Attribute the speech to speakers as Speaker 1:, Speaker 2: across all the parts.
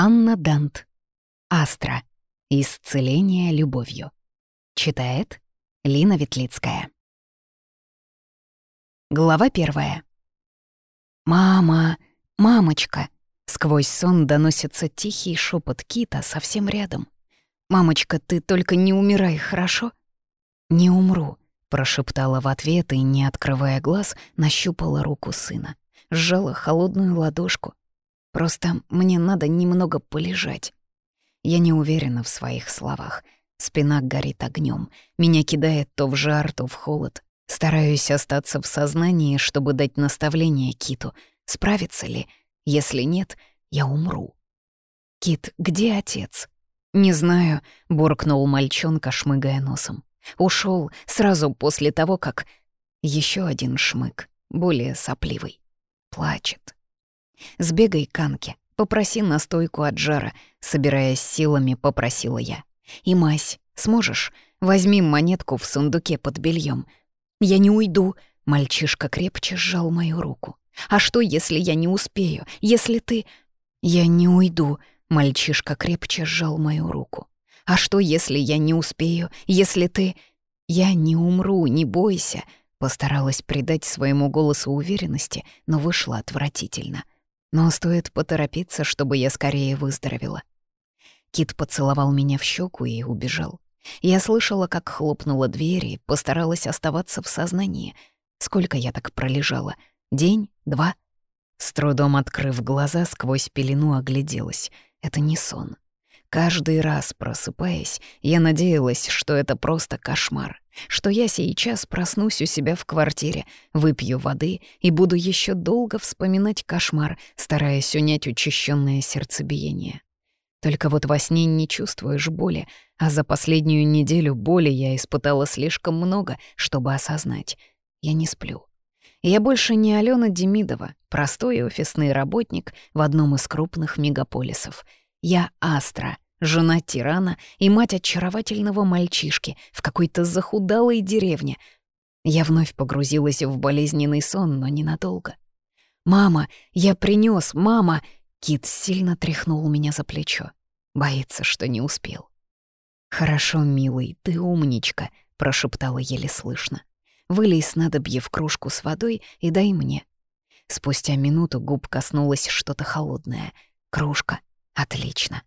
Speaker 1: Анна Дант. Астра. Исцеление любовью. Читает Лина Ветлицкая. Глава первая. «Мама! Мамочка!» Сквозь сон доносится тихий шепот Кита совсем рядом. «Мамочка, ты только не умирай, хорошо?» «Не умру», — прошептала в ответ и, не открывая глаз, нащупала руку сына. Сжала холодную ладошку, Просто мне надо немного полежать. Я не уверена в своих словах. Спина горит огнем, меня кидает то в жар, то в холод. Стараюсь остаться в сознании, чтобы дать наставление Киту. Справится ли? Если нет, я умру. «Кит, где отец?» «Не знаю», — буркнул мальчонка, шмыгая носом. Ушел сразу после того, как... Еще один шмык, более сопливый. Плачет. «Сбегай к Анке, попроси настойку от жара», — собираясь силами, попросила я. «И мазь, сможешь? Возьми монетку в сундуке под бельем. «Я не уйду», — мальчишка крепче сжал мою руку. «А что, если я не успею? Если ты...» «Я не уйду», — мальчишка крепче сжал мою руку. «А что, если я не успею? Если ты...» «Я не умру, не бойся», — постаралась придать своему голосу уверенности, но вышло отвратительно. Но стоит поторопиться, чтобы я скорее выздоровела. Кит поцеловал меня в щеку и убежал. Я слышала, как хлопнула дверь и постаралась оставаться в сознании. Сколько я так пролежала? День? Два? С трудом открыв глаза, сквозь пелену огляделась. Это не сон. Каждый раз, просыпаясь, я надеялась, что это просто кошмар, что я сейчас проснусь у себя в квартире, выпью воды и буду еще долго вспоминать кошмар, стараясь унять учащенное сердцебиение. Только вот во сне не чувствуешь боли, а за последнюю неделю боли я испытала слишком много, чтобы осознать. Я не сплю. Я больше не Алена Демидова, простой офисный работник в одном из крупных мегаполисов — я Астра, жена тирана и мать очаровательного мальчишки в какой-то захудалой деревне. Я вновь погрузилась в болезненный сон, но ненадолго. «Мама, я принёс, мама!» Кит сильно тряхнул меня за плечо. Боится, что не успел. «Хорошо, милый, ты умничка», — прошептала еле слышно. «Вылей снадобье в кружку с водой и дай мне». Спустя минуту губ коснулось что-то холодное. Кружка. Отлично.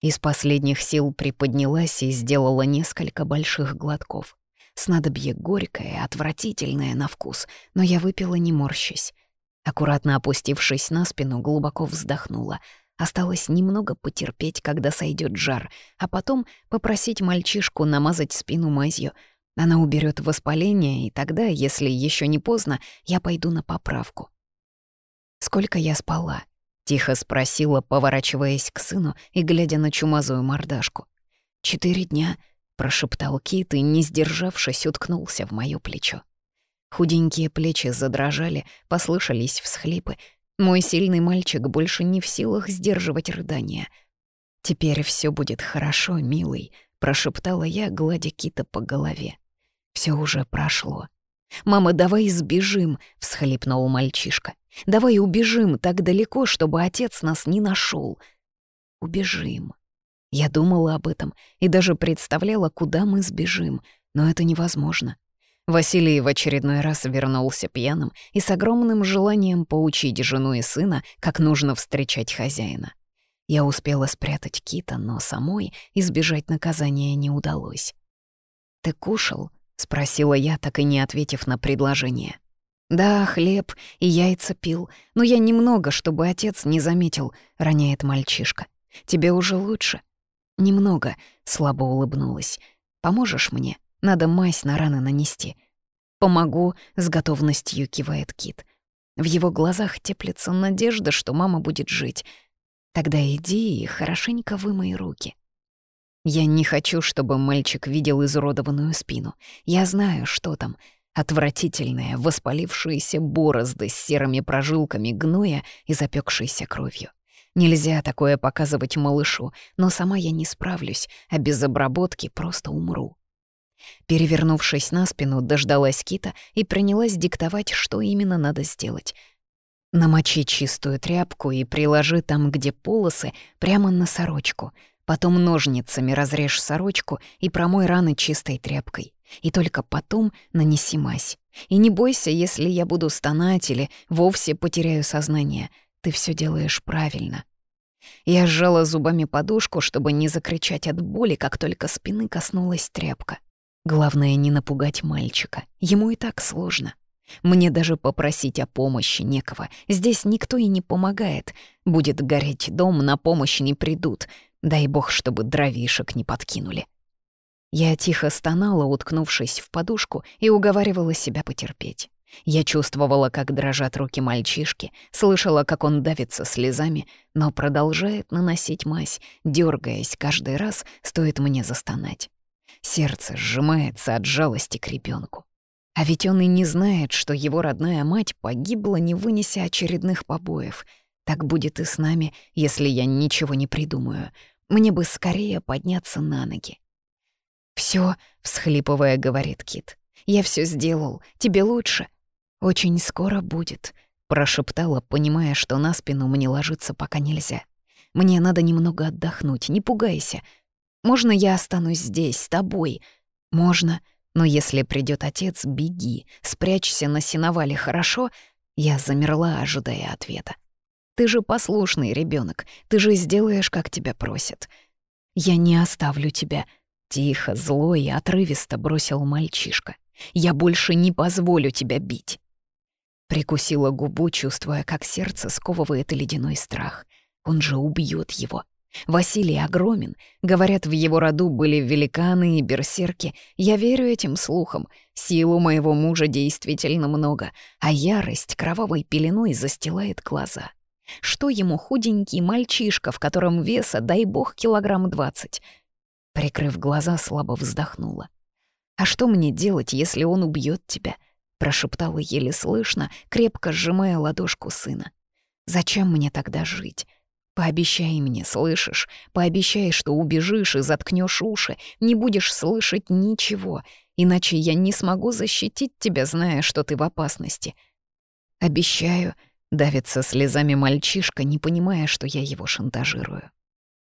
Speaker 1: Из последних сил приподнялась и сделала несколько больших глотков. Снадобье горькое, отвратительное на вкус, но я выпила не морщась. Аккуратно опустившись на спину, глубоко вздохнула. Осталось немного потерпеть, когда сойдет жар, а потом попросить мальчишку намазать спину мазью. Она уберет воспаление, и тогда, если еще не поздно, я пойду на поправку. Сколько я спала? Тихо спросила, поворачиваясь к сыну и глядя на чумазую мордашку. «Четыре дня», — прошептал Кит и, не сдержавшись, уткнулся в моё плечо. Худенькие плечи задрожали, послышались всхлипы. Мой сильный мальчик больше не в силах сдерживать рыдания. «Теперь все будет хорошо, милый», — прошептала я, гладя Кита по голове. Все уже прошло. «Мама, давай сбежим», — всхлипнул мальчишка. Давай убежим так далеко, чтобы отец нас не нашел. Убежим. Я думала об этом и даже представляла, куда мы сбежим, но это невозможно. Василий в очередной раз вернулся пьяным и с огромным желанием поучить жену и сына, как нужно встречать хозяина. Я успела спрятать кита, но самой избежать наказания не удалось. «Ты кушал?» — спросила я, так и не ответив на предложение. «Да, хлеб и яйца пил, но я немного, чтобы отец не заметил», — роняет мальчишка. «Тебе уже лучше?» «Немного», — слабо улыбнулась. «Поможешь мне? Надо мазь на раны нанести». «Помогу», — с готовностью кивает Кит. В его глазах теплится надежда, что мама будет жить. «Тогда иди и хорошенько вымой руки». Я не хочу, чтобы мальчик видел изуродованную спину. Я знаю, что там — Отвратительные, воспалившиеся борозды с серыми прожилками гноя и запекшейся кровью. Нельзя такое показывать малышу, но сама я не справлюсь, а без обработки просто умру. Перевернувшись на спину, дождалась Кита и принялась диктовать, что именно надо сделать. Намочи чистую тряпку и приложи там, где полосы, прямо на сорочку. Потом ножницами разрежь сорочку и промой раны чистой тряпкой. И только потом нанеси мазь. И не бойся, если я буду стонать или вовсе потеряю сознание. Ты все делаешь правильно. Я сжала зубами подушку, чтобы не закричать от боли, как только спины коснулась тряпка. Главное, не напугать мальчика. Ему и так сложно. Мне даже попросить о помощи некого. Здесь никто и не помогает. Будет гореть дом, на помощь не придут. Дай бог, чтобы дровишек не подкинули. Я тихо стонала, уткнувшись в подушку, и уговаривала себя потерпеть. Я чувствовала, как дрожат руки мальчишки, слышала, как он давится слезами, но продолжает наносить мазь, дергаясь каждый раз, стоит мне застонать. Сердце сжимается от жалости к ребенку. А ведь он и не знает, что его родная мать погибла, не вынеся очередных побоев. Так будет и с нами, если я ничего не придумаю. Мне бы скорее подняться на ноги. Все, всхлипывая, говорит Кит. «Я все сделал. Тебе лучше?» «Очень скоро будет», — прошептала, понимая, что на спину мне ложиться пока нельзя. «Мне надо немного отдохнуть, не пугайся. Можно я останусь здесь, с тобой?» «Можно, но если придет отец, беги, спрячься на сеновале, хорошо?» Я замерла, ожидая ответа. «Ты же послушный ребенок, ты же сделаешь, как тебя просят». «Я не оставлю тебя», Тихо, зло и отрывисто бросил мальчишка. «Я больше не позволю тебя бить!» Прикусила губу, чувствуя, как сердце сковывает ледяной страх. Он же убьет его. Василий огромен. Говорят, в его роду были великаны и берсерки. Я верю этим слухам. Силу моего мужа действительно много, а ярость кровавой пеленой застилает глаза. Что ему худенький мальчишка, в котором веса, дай бог, килограмм двадцать? Прикрыв глаза, слабо вздохнула. «А что мне делать, если он убьет тебя?» прошептала еле слышно, крепко сжимая ладошку сына. «Зачем мне тогда жить? Пообещай мне, слышишь? Пообещай, что убежишь и заткнешь уши, не будешь слышать ничего, иначе я не смогу защитить тебя, зная, что ты в опасности». «Обещаю», — давится слезами мальчишка, не понимая, что я его шантажирую.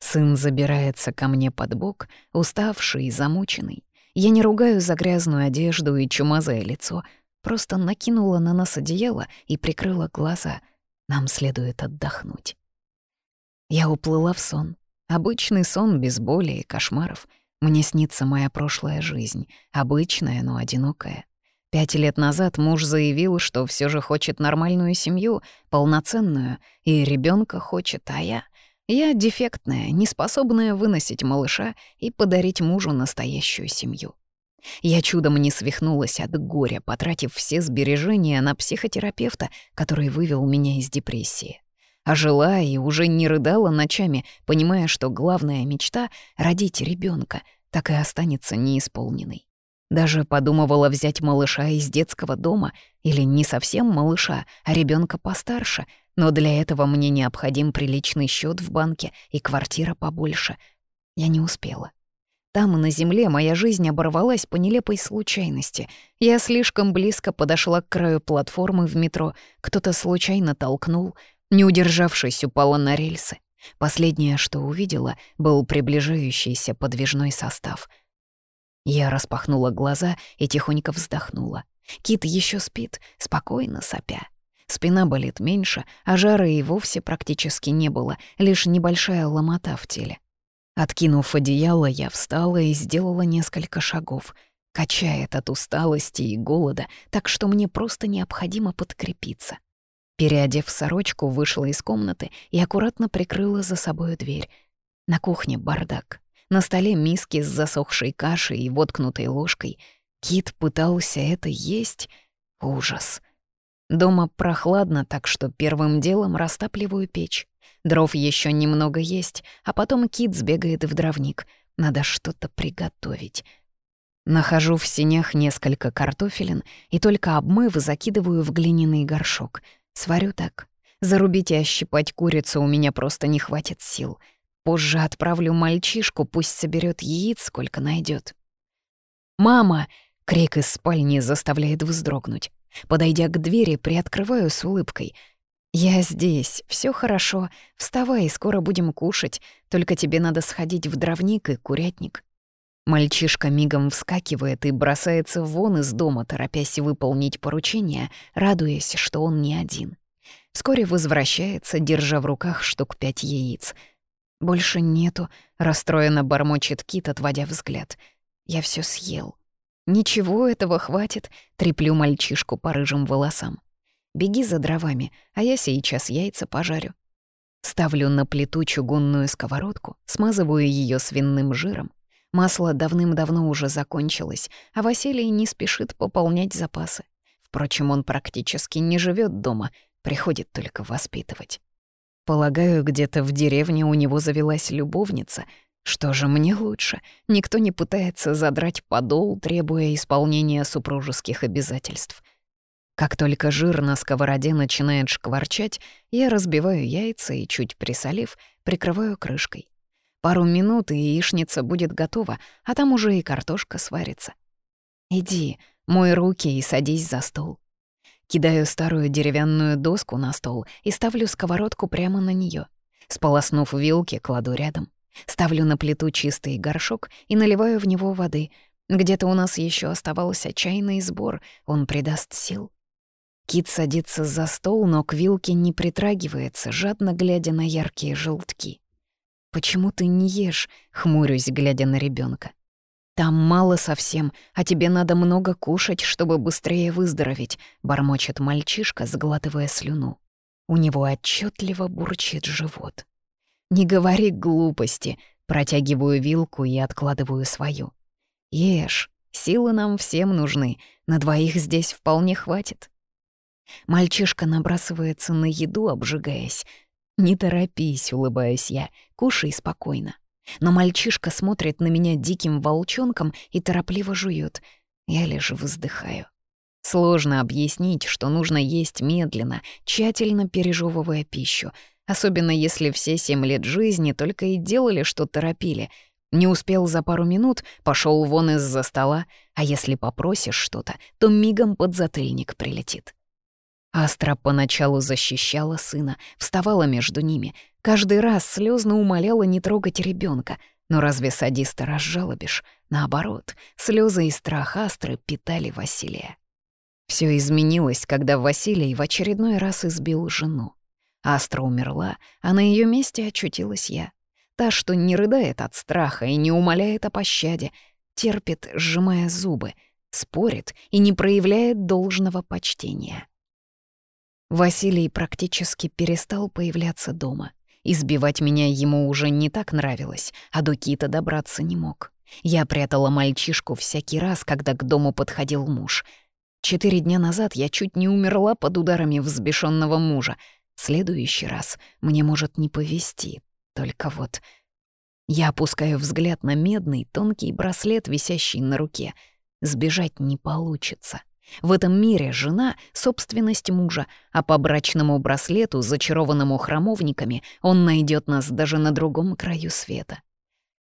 Speaker 1: Сын забирается ко мне под бок, уставший и замученный. Я не ругаю за грязную одежду и чумазое лицо, просто накинула на нас одеяло и прикрыла глаза. Нам следует отдохнуть. Я уплыла в сон. Обычный сон без боли и кошмаров. Мне снится моя прошлая жизнь, обычная, но одинокая. Пять лет назад муж заявил, что все же хочет нормальную семью, полноценную, и ребенка хочет, а я... Я дефектная, неспособная выносить малыша и подарить мужу настоящую семью. Я чудом не свихнулась от горя, потратив все сбережения на психотерапевта, который вывел меня из депрессии. А жила и уже не рыдала ночами, понимая, что главная мечта — родить ребенка, так и останется неисполненной. Даже подумывала взять малыша из детского дома, или не совсем малыша, а ребенка постарше — но для этого мне необходим приличный счет в банке и квартира побольше. Я не успела. Там, на земле, моя жизнь оборвалась по нелепой случайности. Я слишком близко подошла к краю платформы в метро, кто-то случайно толкнул, не удержавшись, упала на рельсы. Последнее, что увидела, был приближающийся подвижной состав. Я распахнула глаза и тихонько вздохнула. Кит еще спит, спокойно сопя. Спина болит меньше, а жара и вовсе практически не было, лишь небольшая ломота в теле. Откинув одеяло, я встала и сделала несколько шагов. Качает от усталости и голода, так что мне просто необходимо подкрепиться. Переодев сорочку, вышла из комнаты и аккуратно прикрыла за собой дверь. На кухне бардак. На столе миски с засохшей кашей и воткнутой ложкой. Кит пытался это есть. Ужас. Дома прохладно, так что первым делом растапливаю печь. Дров еще немного есть, а потом Кит сбегает в дровник. Надо что-то приготовить. Нахожу в сенях несколько картофелин и только обмыв закидываю в глиняный горшок. Сварю так. Зарубить и ощипать курицу у меня просто не хватит сил. Позже отправлю мальчишку, пусть соберет яиц, сколько найдет. «Мама!» — крик из спальни заставляет вздрогнуть. Подойдя к двери, приоткрываю с улыбкой. «Я здесь, все хорошо. Вставай, скоро будем кушать. Только тебе надо сходить в дровник и курятник». Мальчишка мигом вскакивает и бросается вон из дома, торопясь выполнить поручение, радуясь, что он не один. Вскоре возвращается, держа в руках штук пять яиц. «Больше нету», — расстроенно бормочет Кит, отводя взгляд. «Я все съел». «Ничего, этого хватит», — треплю мальчишку по рыжим волосам. «Беги за дровами, а я сейчас яйца пожарю». Ставлю на плиту чугунную сковородку, смазываю ее свиным жиром, Масло давным-давно уже закончилось, а Василий не спешит пополнять запасы. Впрочем, он практически не живет дома, приходит только воспитывать. Полагаю, где-то в деревне у него завелась любовница. Что же мне лучше? Никто не пытается задрать подол, требуя исполнения супружеских обязательств. Как только жир на сковороде начинает шкварчать, я разбиваю яйца и, чуть присолив, прикрываю крышкой. Пару минут, и яичница будет готова, а там уже и картошка сварится. Иди, мой руки и садись за стол. Кидаю старую деревянную доску на стол и ставлю сковородку прямо на нее. Сполоснув вилки, кладу рядом. Ставлю на плиту чистый горшок и наливаю в него воды. Где-то у нас еще оставался чайный сбор, он придаст сил. Кит садится за стол, но к вилке не притрагивается, жадно глядя на яркие желтки. «Почему ты не ешь?» — хмурюсь, глядя на ребенка. «Там мало совсем, а тебе надо много кушать, чтобы быстрее выздороветь», — бормочет мальчишка, сглатывая слюну. У него отчетливо бурчит живот. «Не говори глупости», — протягиваю вилку и откладываю свою. «Ешь, силы нам всем нужны, на двоих здесь вполне хватит». Мальчишка набрасывается на еду, обжигаясь. «Не торопись», — улыбаюсь я, — «кушай спокойно». Но мальчишка смотрит на меня диким волчонком и торопливо жует. Я лишь вздыхаю. Сложно объяснить, что нужно есть медленно, тщательно пережевывая пищу, особенно если все семь лет жизни только и делали, что торопили. Не успел за пару минут, пошел вон из-за стола, а если попросишь что-то, то мигом под затыльник прилетит. Астра поначалу защищала сына, вставала между ними, каждый раз слезно умоляла не трогать ребенка. Но разве садиста разжалобишь? Наоборот, слезы и страх Астры питали Василия. Все изменилось, когда Василий в очередной раз избил жену. Астра умерла, а на ее месте очутилась я. Та, что не рыдает от страха и не умоляет о пощаде, терпит, сжимая зубы, спорит и не проявляет должного почтения. Василий практически перестал появляться дома. Избивать меня ему уже не так нравилось, а до Кита добраться не мог. Я прятала мальчишку всякий раз, когда к дому подходил муж. Четыре дня назад я чуть не умерла под ударами взбешенного мужа. Следующий раз мне может не повезти. Только вот... Я опускаю взгляд на медный, тонкий браслет, висящий на руке. Сбежать не получится. В этом мире жена — собственность мужа, а по брачному браслету, зачарованному храмовниками, он найдет нас даже на другом краю света.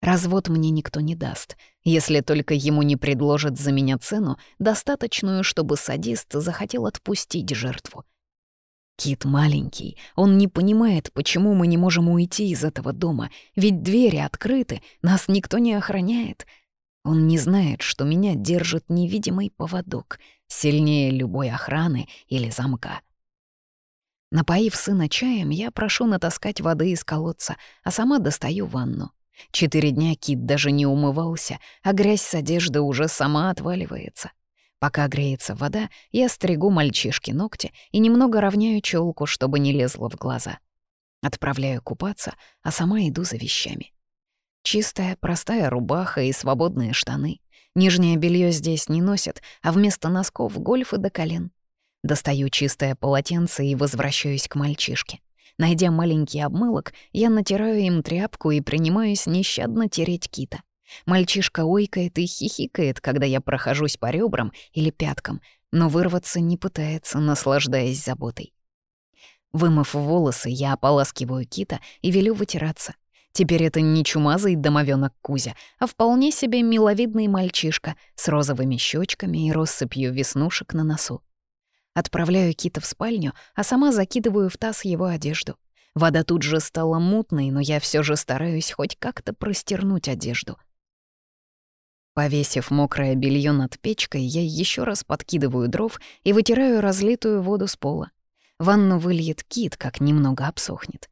Speaker 1: Развод мне никто не даст, если только ему не предложат за меня цену, достаточную, чтобы садист захотел отпустить жертву. Кит маленький, он не понимает, почему мы не можем уйти из этого дома, ведь двери открыты, нас никто не охраняет. Он не знает, что меня держит невидимый поводок — сильнее любой охраны или замка. Напоив сына чаем, я прошу натаскать воды из колодца, а сама достаю ванну. Четыре дня Кит даже не умывался, а грязь с одежды уже сама отваливается. Пока греется вода, я стригу мальчишке ногти и немного равняю челку, чтобы не лезло в глаза. Отправляю купаться, а сама иду за вещами. Чистая, простая рубаха и свободные штаны. Нижнее белье здесь не носят, а вместо носков гольфы до колен. Достаю чистое полотенце и возвращаюсь к мальчишке. Найдя маленький обмылок, я натираю им тряпку и принимаюсь нещадно тереть кита. Мальчишка ойкает и хихикает, когда я прохожусь по ребрам или пяткам, но вырваться не пытается, наслаждаясь заботой. Вымыв волосы, я ополаскиваю кита и велю вытираться. Теперь это не чумазый домовенок Кузя, а вполне себе миловидный мальчишка с розовыми щечками и россыпью веснушек на носу. Отправляю Кита в спальню, а сама закидываю в таз его одежду. Вода тут же стала мутной, но я все же стараюсь хоть как-то простернуть одежду. Повесив мокрое белье над печкой, я еще раз подкидываю дров и вытираю разлитую воду с пола. Ванну выльет Кит, как немного обсохнет.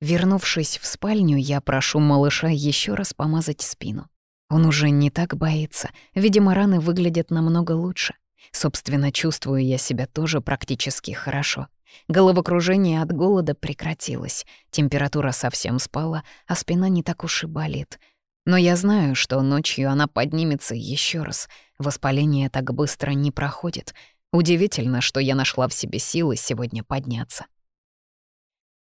Speaker 1: Вернувшись в спальню, я прошу малыша еще раз помазать спину. Он уже не так боится, видимо, раны выглядят намного лучше. Собственно, чувствую я себя тоже практически хорошо. Головокружение от голода прекратилось, температура совсем спала, а спина не так уж и болит. Но я знаю, что ночью она поднимется еще раз. Воспаление так быстро не проходит. Удивительно, что я нашла в себе силы сегодня подняться.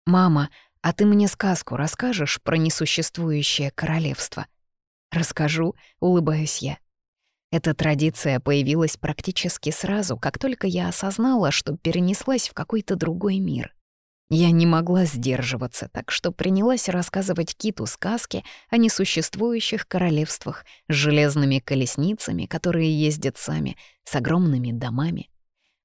Speaker 1: «Мама, а ты мне сказку расскажешь про несуществующее королевство?» «Расскажу», — улыбаюсь я. Эта традиция появилась практически сразу, как только я осознала, что перенеслась в какой-то другой мир. Я не могла сдерживаться, так что принялась рассказывать Киту сказки о несуществующих королевствах с железными колесницами, которые ездят сами, с огромными домами.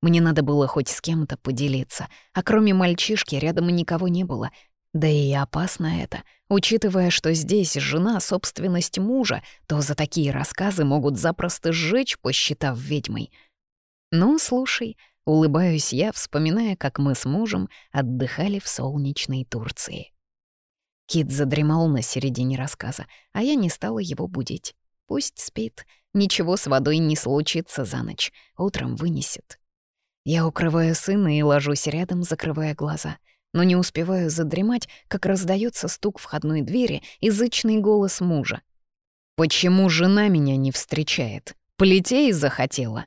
Speaker 1: Мне надо было хоть с кем-то поделиться, а кроме мальчишки рядом никого не было, да и опасно это. Учитывая, что здесь жена — собственность мужа, то за такие рассказы могут запросто сжечь, посчитав ведьмой. Ну, слушай, улыбаюсь я, вспоминая, как мы с мужем отдыхали в солнечной Турции. Кит задремал на середине рассказа, а я не стала его будить. Пусть спит, ничего с водой не случится за ночь, утром вынесет. Я укрываю сына и ложусь рядом, закрывая глаза — но не успеваю задремать, как раздается стук входной двери и зычный голос мужа. «Почему жена меня не встречает? Полетей захотела?»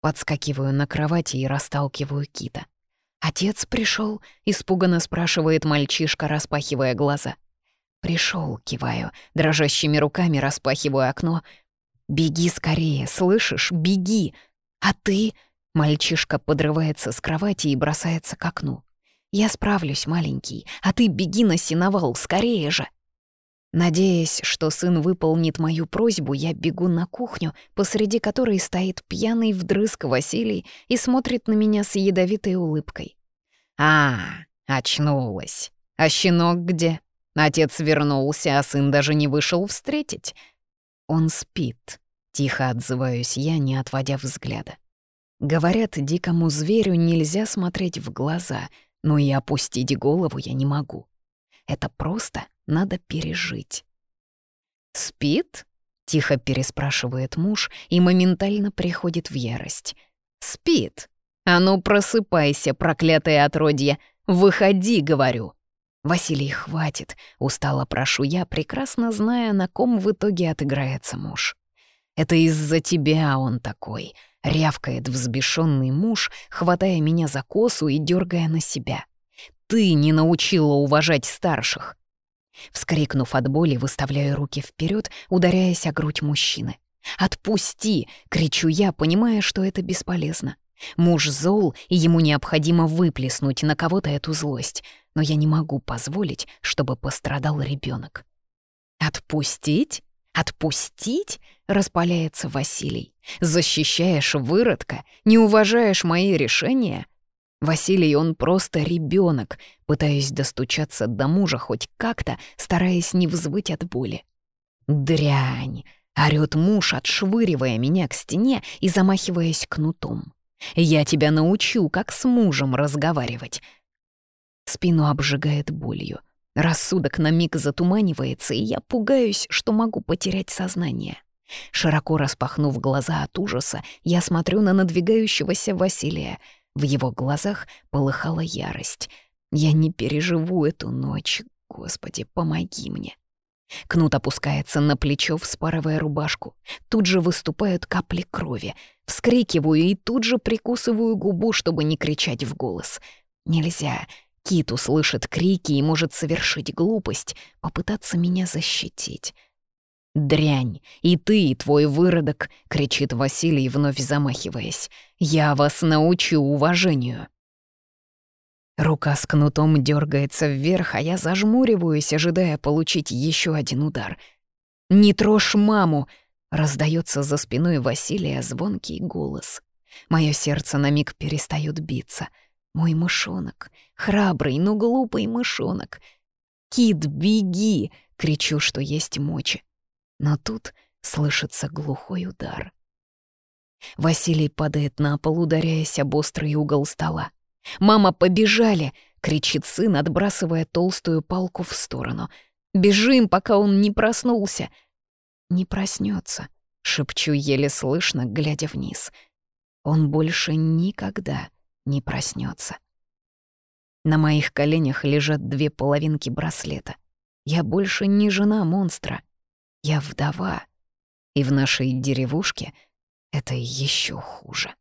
Speaker 1: Подскакиваю на кровати и расталкиваю Кита. «Отец пришел? испуганно спрашивает мальчишка, распахивая глаза. Пришел, киваю, дрожащими руками распахиваю окно. «Беги скорее, слышишь? Беги! А ты...» Мальчишка подрывается с кровати и бросается к окну. «Я справлюсь, маленький, а ты беги на сеновал, скорее же!» Надеясь, что сын выполнит мою просьбу, я бегу на кухню, посреди которой стоит пьяный вдрызг Василий и смотрит на меня с ядовитой улыбкой. «А, очнулась. А щенок где? Отец вернулся, а сын даже не вышел встретить. Он спит», — тихо отзываюсь я, не отводя взгляда. Говорят, дикому зверю нельзя смотреть в глаза — но и опустить голову я не могу. Это просто надо пережить. «Спит?» — тихо переспрашивает муж и моментально приходит в ярость. «Спит? А ну просыпайся, проклятое отродье! Выходи, говорю!» «Василий, хватит!» — устало прошу я, прекрасно зная, на ком в итоге отыграется муж. «Это из-за тебя он такой. — рявкает взбешенный муж, хватая меня за косу и дергая на себя. «Ты не научила уважать старших!» Вскрикнув от боли, выставляю руки вперед, ударяясь о грудь мужчины. «Отпусти!» — кричу я, понимая, что это бесполезно. Муж зол, и ему необходимо выплеснуть на кого-то эту злость, но я не могу позволить, чтобы пострадал ребенок. «Отпустить? Отпустить?» — распаляется Василий. Защищаешь выродка, не уважаешь мои решения? Василий, он просто ребенок, пытаясь достучаться до мужа хоть как-то, стараясь не взвыть от боли. «Дрянь!» — орёт муж, отшвыривая меня к стене и замахиваясь кнутом. «Я тебя научу, как с мужем разговаривать». Спину обжигает болью. Рассудок на миг затуманивается, и я пугаюсь, что могу потерять сознание. Широко распахнув глаза от ужаса, я смотрю на надвигающегося Василия. В его глазах полыхала ярость. Я не переживу эту ночь. Господи, помоги мне. Кнут опускается на плечо, вспарывая рубашку. Тут же выступают капли крови. Вскрикиваю и тут же прикусываю губу, чтобы не кричать в голос. Нельзя. Кит услышит крики и может совершить глупость, попытаться меня защитить. «Дрянь! И ты, и твой выродок!» — кричит Василий, вновь замахиваясь. «Я вас научу уважению!» Рука с кнутом дергается вверх, а я зажмуриваюсь, ожидая получить еще один удар. «Не трожь маму!» — раздается за спиной Василия звонкий голос. Мое сердце на миг перестает биться. Мой мышонок, храбрый, но глупый мышонок. «Кит, беги!» — кричу, что есть мочи. Но тут слышится глухой удар. Василий падает на пол, ударяясь об острый угол стола. «Мама, побежали!» — кричит сын, отбрасывая толстую палку в сторону. «Бежим, пока он не проснулся!» «Не проснется, шепчу еле слышно, глядя вниз. «Он больше никогда не проснется. На моих коленях лежат две половинки браслета. Я больше не жена монстра. Я вдова. И в нашей деревушке это еще хуже.